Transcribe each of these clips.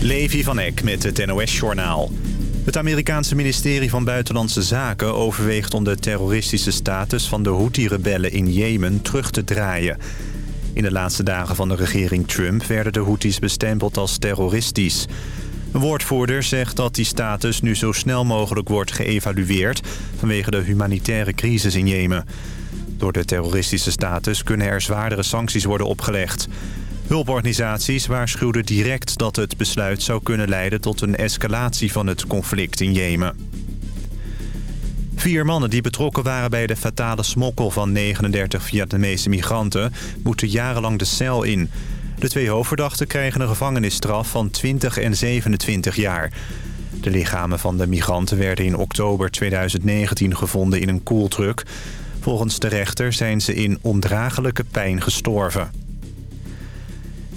Levi van Eck met het NOS-journaal. Het Amerikaanse ministerie van Buitenlandse Zaken overweegt om de terroristische status van de Houthi-rebellen in Jemen terug te draaien. In de laatste dagen van de regering Trump werden de Houthis bestempeld als terroristisch. Een woordvoerder zegt dat die status nu zo snel mogelijk wordt geëvalueerd vanwege de humanitaire crisis in Jemen. Door de terroristische status kunnen er zwaardere sancties worden opgelegd. Hulporganisaties waarschuwden direct dat het besluit zou kunnen leiden tot een escalatie van het conflict in Jemen. Vier mannen die betrokken waren bij de fatale smokkel van 39 Vietnamese migranten moeten jarenlang de cel in. De twee hoofdverdachten krijgen een gevangenisstraf van 20 en 27 jaar. De lichamen van de migranten werden in oktober 2019 gevonden in een koeltruck. Volgens de rechter zijn ze in ondraaglijke pijn gestorven.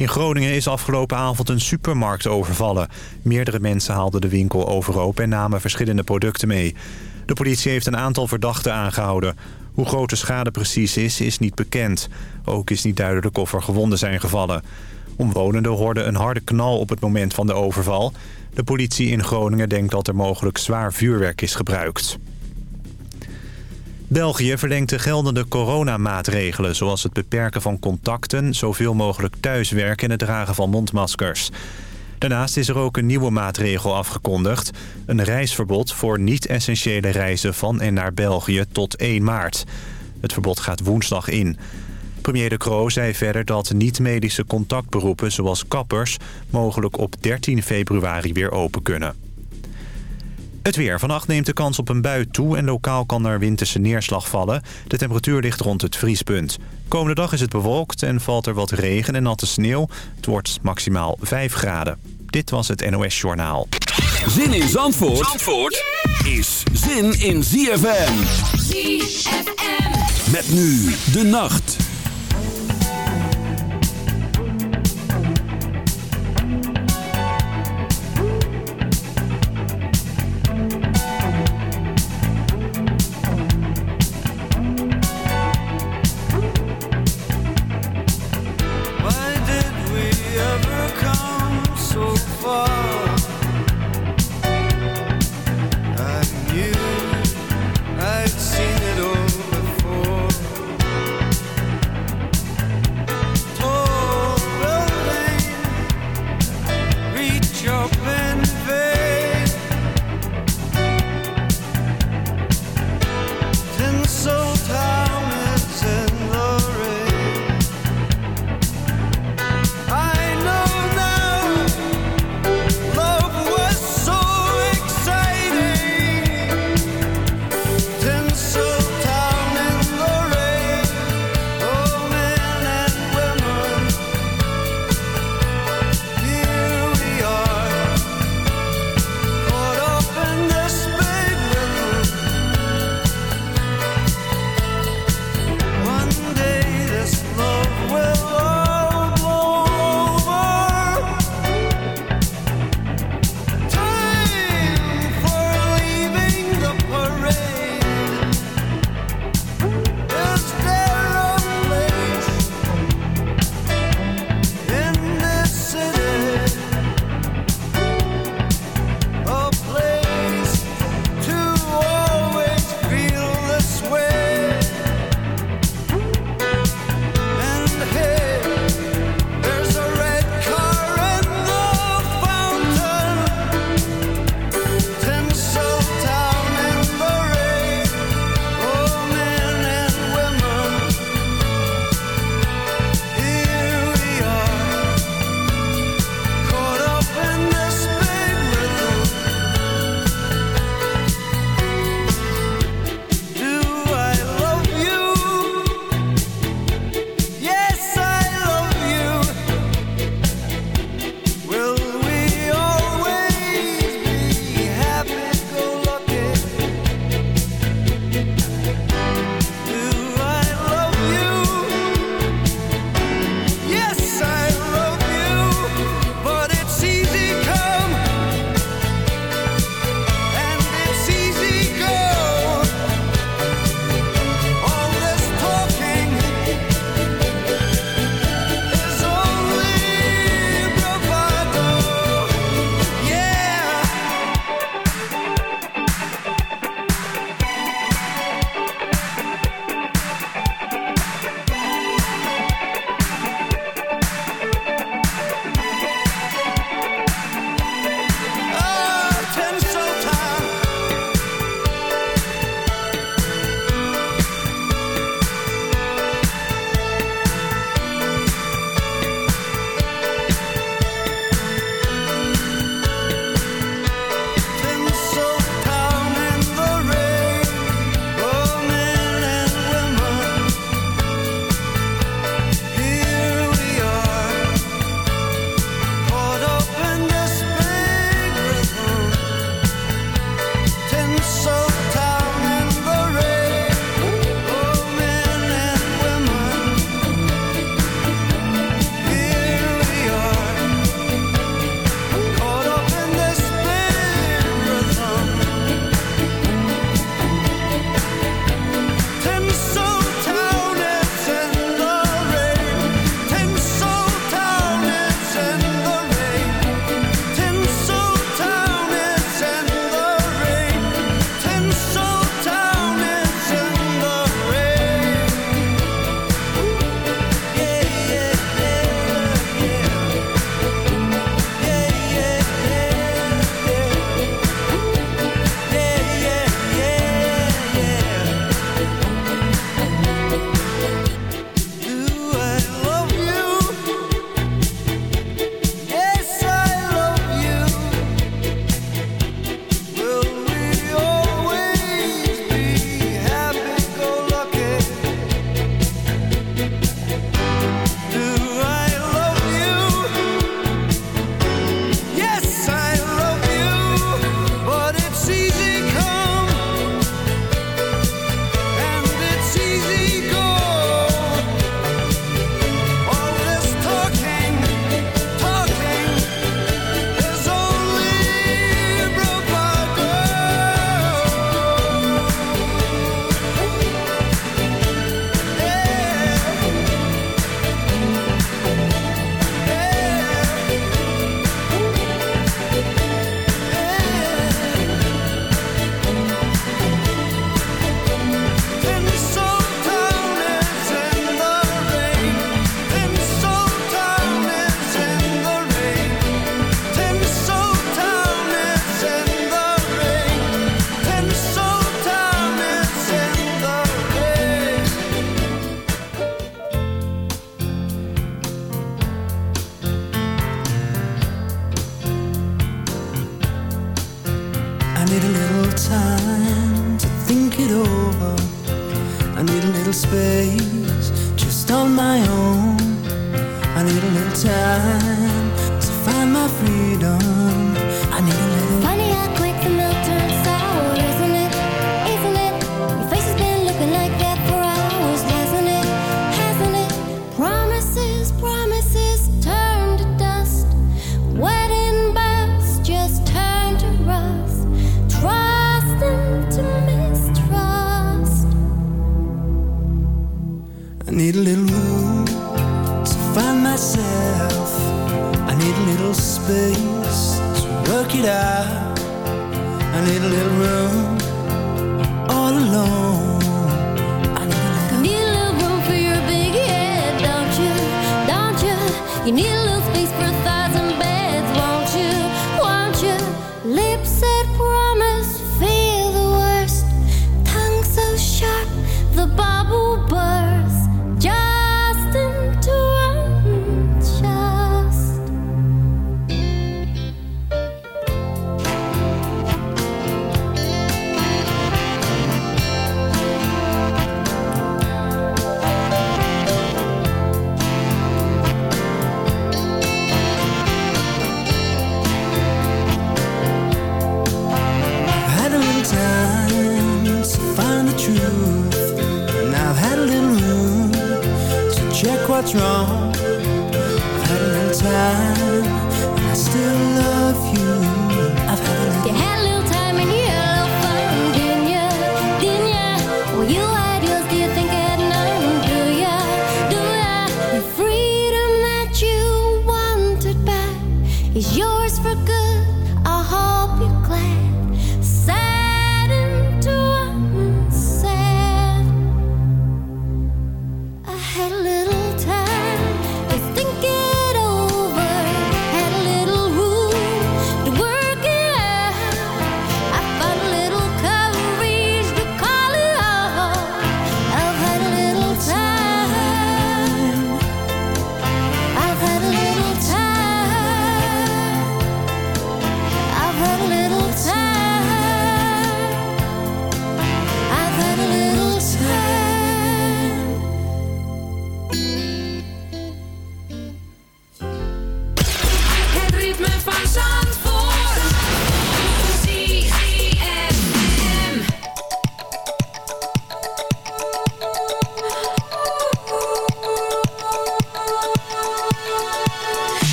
In Groningen is afgelopen avond een supermarkt overvallen. Meerdere mensen haalden de winkel overhoop en namen verschillende producten mee. De politie heeft een aantal verdachten aangehouden. Hoe groot de schade precies is, is niet bekend. Ook is niet duidelijk of er gewonden zijn gevallen. Omwonenden hoorden een harde knal op het moment van de overval. De politie in Groningen denkt dat er mogelijk zwaar vuurwerk is gebruikt. België verlengt de geldende coronamaatregelen... zoals het beperken van contacten, zoveel mogelijk thuiswerken... en het dragen van mondmaskers. Daarnaast is er ook een nieuwe maatregel afgekondigd. Een reisverbod voor niet-essentiële reizen van en naar België tot 1 maart. Het verbod gaat woensdag in. Premier De Croo zei verder dat niet-medische contactberoepen zoals kappers... mogelijk op 13 februari weer open kunnen. Het weer. Vannacht neemt de kans op een bui toe en lokaal kan er winterse neerslag vallen. De temperatuur ligt rond het vriespunt. Komende dag is het bewolkt en valt er wat regen en natte sneeuw. Het wordt maximaal 5 graden. Dit was het NOS Journaal. Zin in Zandvoort, Zandvoort is zin in ZFM. ZFM. Met nu de nacht.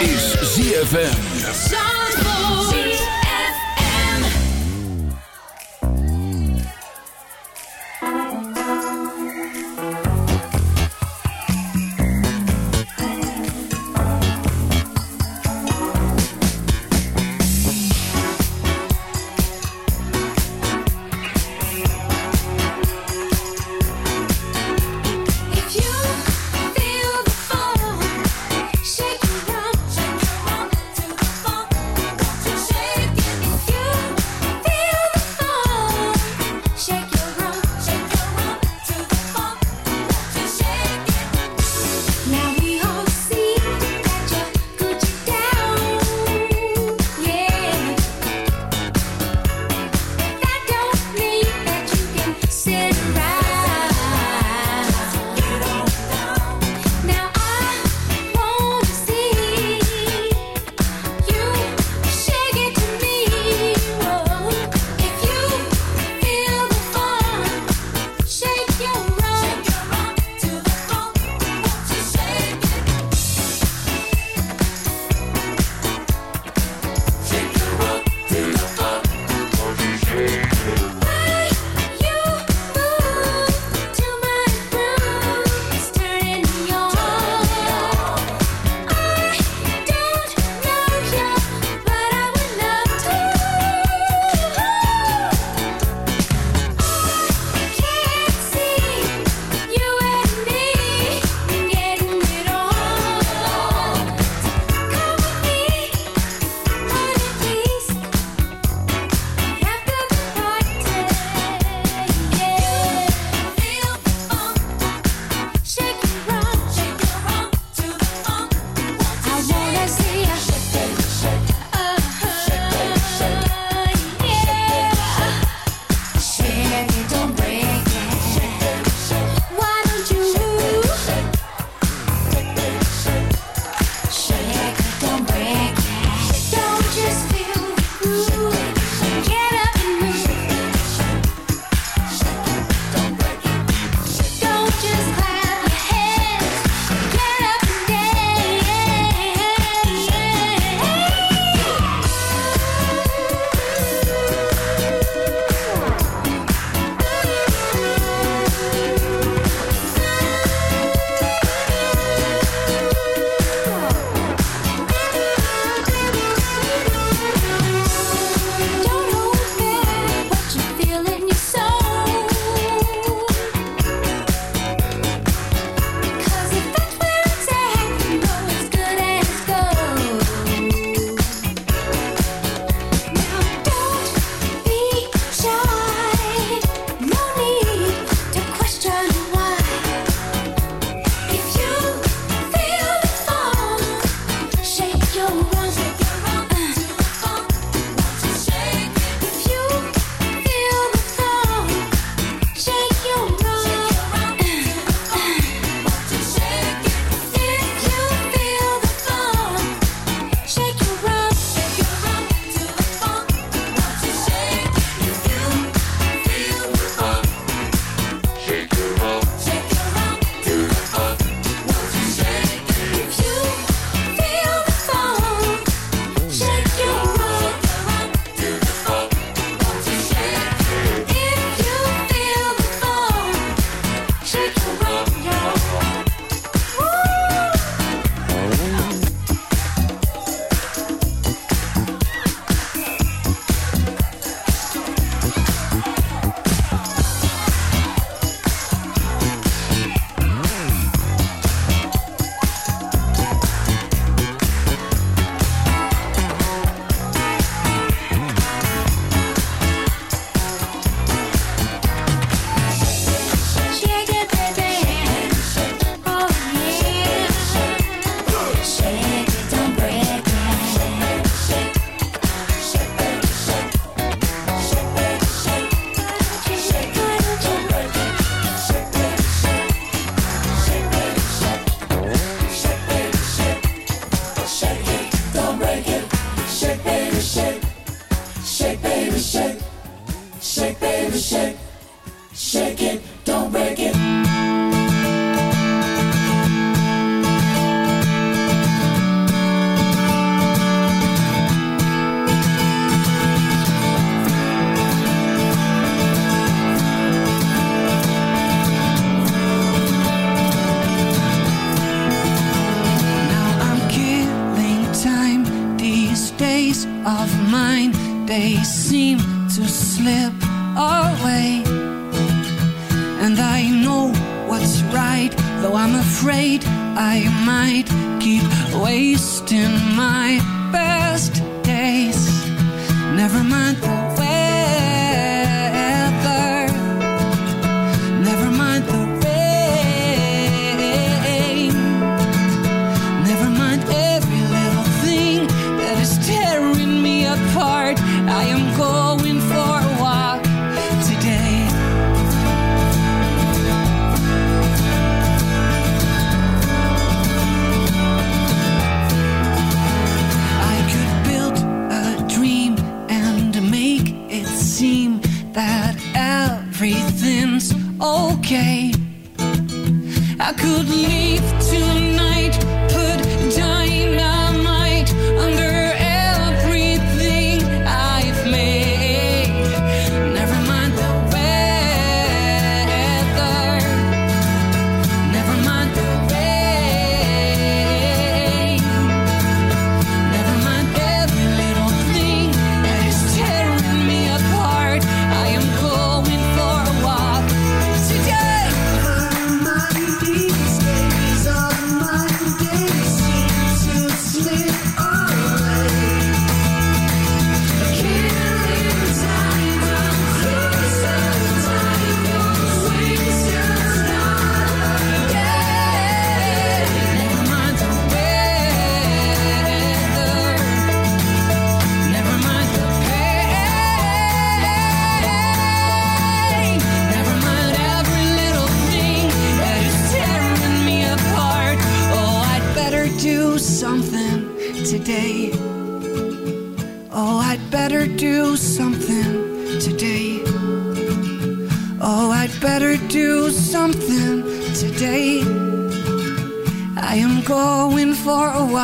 Is ZFM.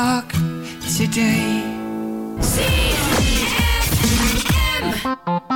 Walk today. Wrap